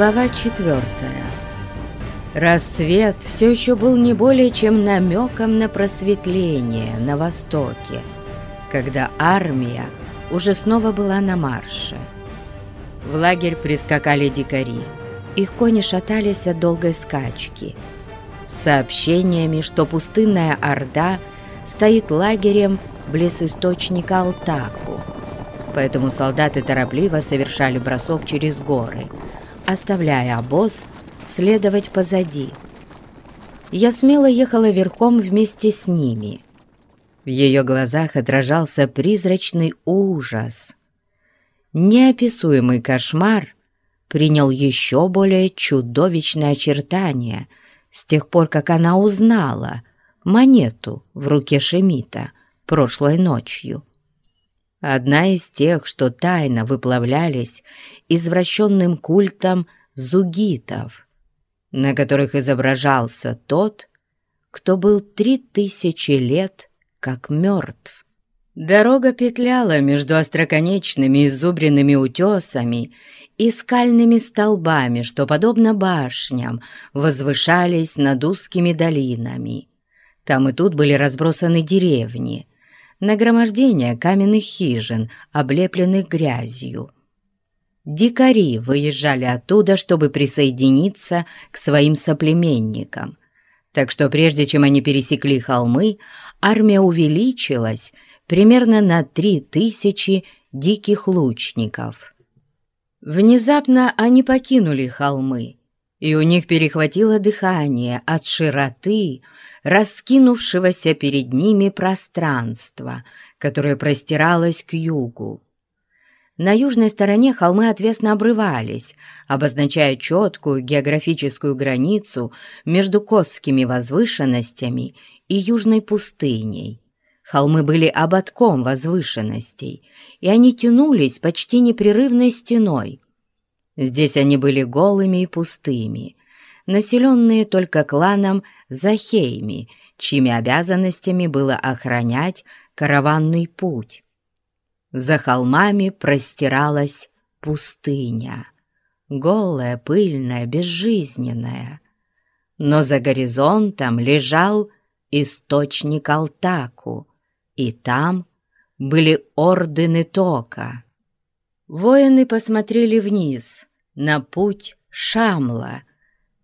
Глава четвертая. Рассвет все еще был не более чем намеком на просветление на востоке, когда армия уже снова была на марше. В лагерь прискакали дикари. Их кони шатались от долгой скачки. Сообщениями, что пустынная Орда стоит лагерем близ источника Алтаку. Поэтому солдаты торопливо совершали бросок через горы – оставляя обоз следовать позади. Я смело ехала верхом вместе с ними. В ее глазах отражался призрачный ужас. Неописуемый кошмар принял еще более чудовищное очертание с тех пор, как она узнала монету в руке Шемита прошлой ночью. Одна из тех, что тайно выплавлялись извращенным культом зугитов, на которых изображался тот, кто был три тысячи лет как мертв. Дорога петляла между остроконечными изубренными утесами и скальными столбами, что, подобно башням, возвышались над узкими долинами. Там и тут были разбросаны деревни, нагромождение каменных хижин, облепленных грязью. Дикари выезжали оттуда, чтобы присоединиться к своим соплеменникам. Так что прежде чем они пересекли холмы, армия увеличилась примерно на три тысячи диких лучников. Внезапно они покинули холмы, и у них перехватило дыхание от широты, раскинувшегося перед ними пространства, которое простиралось к югу. На южной стороне холмы отвесно обрывались, обозначая четкую географическую границу между Косскими возвышенностями и южной пустыней. Холмы были ободком возвышенностей, и они тянулись почти непрерывной стеной. Здесь они были голыми и пустыми, населенные только кланом Захейми, чьими обязанностями было охранять караванный путь. За холмами простиралась пустыня, голая, пыльная, безжизненная. Но за горизонтом лежал источник Алтаку, и там были ордены Тока. Воины посмотрели вниз, на путь Шамла,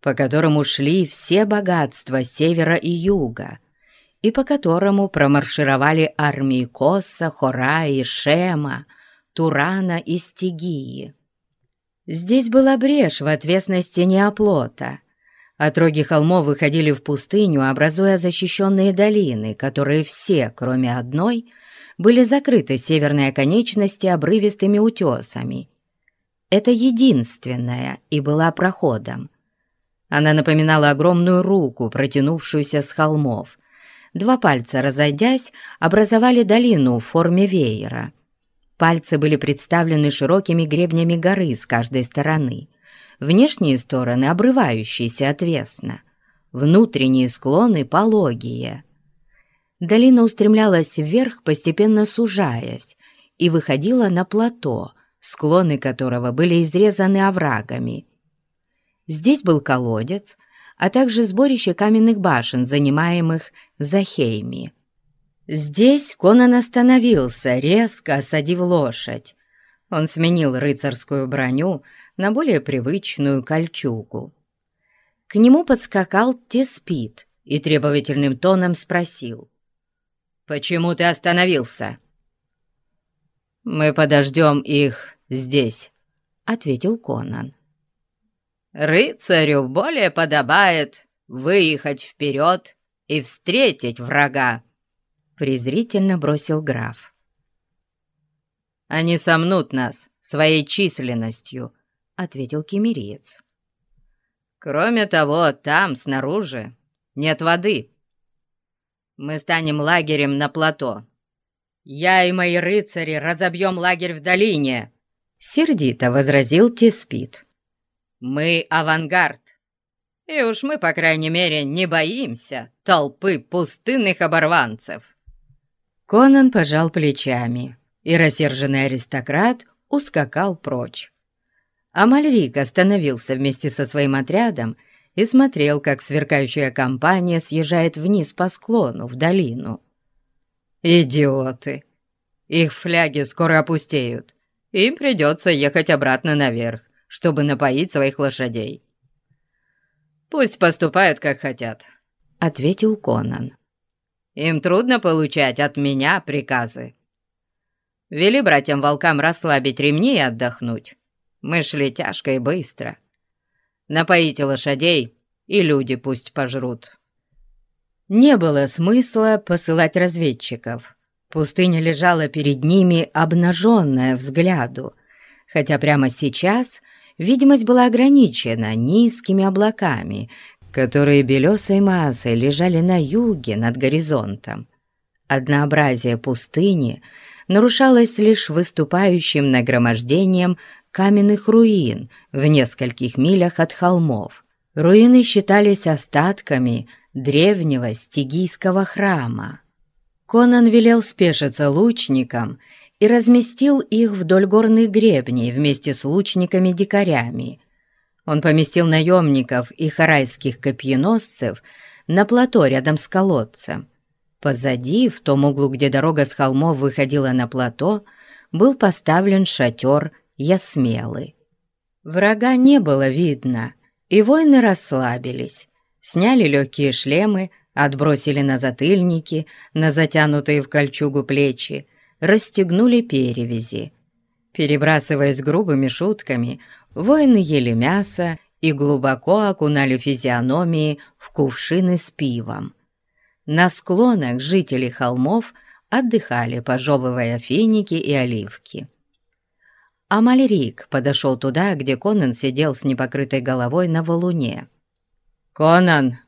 по которому шли все богатства севера и юга, и по которому промаршировали армии Коса, Хораи, Шема, Турана и Стигии. Здесь была брешь в отвесной стене оплота. Отроги холмов выходили в пустыню, образуя защищенные долины, которые все, кроме одной, были закрыты северной оконечности обрывистыми утесами. Это единственная и была проходом. Она напоминала огромную руку, протянувшуюся с холмов. Два пальца, разойдясь, образовали долину в форме веера. Пальцы были представлены широкими гребнями горы с каждой стороны. Внешние стороны обрывающиеся отвесно. Внутренние склоны пологие. Долина устремлялась вверх, постепенно сужаясь, и выходила на плато, склоны которого были изрезаны оврагами. Здесь был колодец, а также сборище каменных башен, занимаемых Захейми. Здесь Конан остановился, резко осадив лошадь. Он сменил рыцарскую броню на более привычную кольчугу. К нему подскакал Теспит и требовательным тоном спросил. «Почему ты остановился?» «Мы подождем их здесь», — ответил Конан рыцарю более подобает выехать вперед и встретить врага», — презрительно бросил граф. «Они сомнут нас своей численностью», — ответил кемериец. «Кроме того, там, снаружи, нет воды. Мы станем лагерем на плато. Я и мои рыцари разобьем лагерь в долине», — сердито возразил Теспит. Мы авангард. И уж мы, по крайней мере, не боимся толпы пустынных оборванцев». Конан пожал плечами, и рассерженный аристократ ускакал прочь. Амальрик остановился вместе со своим отрядом и смотрел, как сверкающая компания съезжает вниз по склону, в долину. «Идиоты! Их фляги скоро опустеют. Им придется ехать обратно наверх, чтобы напоить своих лошадей». «Пусть поступают, как хотят», — ответил Конан. «Им трудно получать от меня приказы. Вели братьям-волкам расслабить ремни и отдохнуть. Мы шли тяжко и быстро. Напоите лошадей, и люди пусть пожрут». Не было смысла посылать разведчиков. Пустыня лежала перед ними, обнаженная взгляду, хотя прямо сейчас видимость была ограничена низкими облаками, которые белесой массой лежали на юге над горизонтом. Однообразие пустыни нарушалось лишь выступающим нагромождением каменных руин в нескольких милях от холмов. Руины считались остатками древнего стигийского храма. Конан велел спешиться лучникам и разместил их вдоль горных гребней вместе с лучниками-дикарями. Он поместил наемников и харайских копьеносцев на плато рядом с колодцем. Позади, в том углу, где дорога с холмов выходила на плато, был поставлен шатер Ясмелы. Врага не было видно, и воины расслабились, сняли легкие шлемы, отбросили на затыльники, на затянутые в кольчугу плечи, расстегнули перевязи. Перебрасываясь грубыми шутками, воины ели мясо и глубоко окунали физиономии в кувшины с пивом. На склонах жители холмов отдыхали, пожевывая финики и оливки. Амальрик подошел туда, где Конан сидел с непокрытой головой на валуне. «Конан,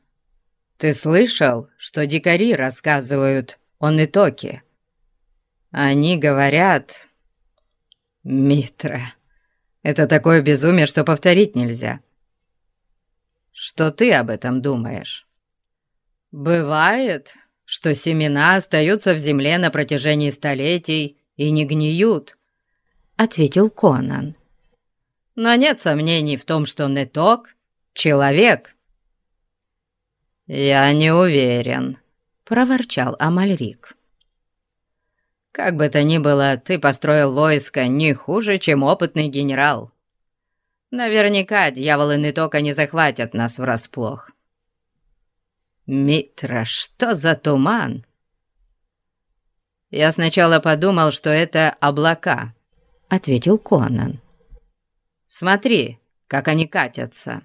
ты слышал, что дикари рассказывают о Нетоке? Они говорят...» «Митра, это такое безумие, что повторить нельзя. Что ты об этом думаешь?» «Бывает, что семена остаются в земле на протяжении столетий и не гниют», — ответил Конан. «Но нет сомнений в том, что Неток — человек». «Я не уверен», — проворчал Амальрик. «Как бы то ни было, ты построил войско не хуже, чем опытный генерал. Наверняка дьяволы Нетока не захватят нас врасплох. «Митра, что за туман?» «Я сначала подумал, что это облака», — ответил Конан. «Смотри, как они катятся».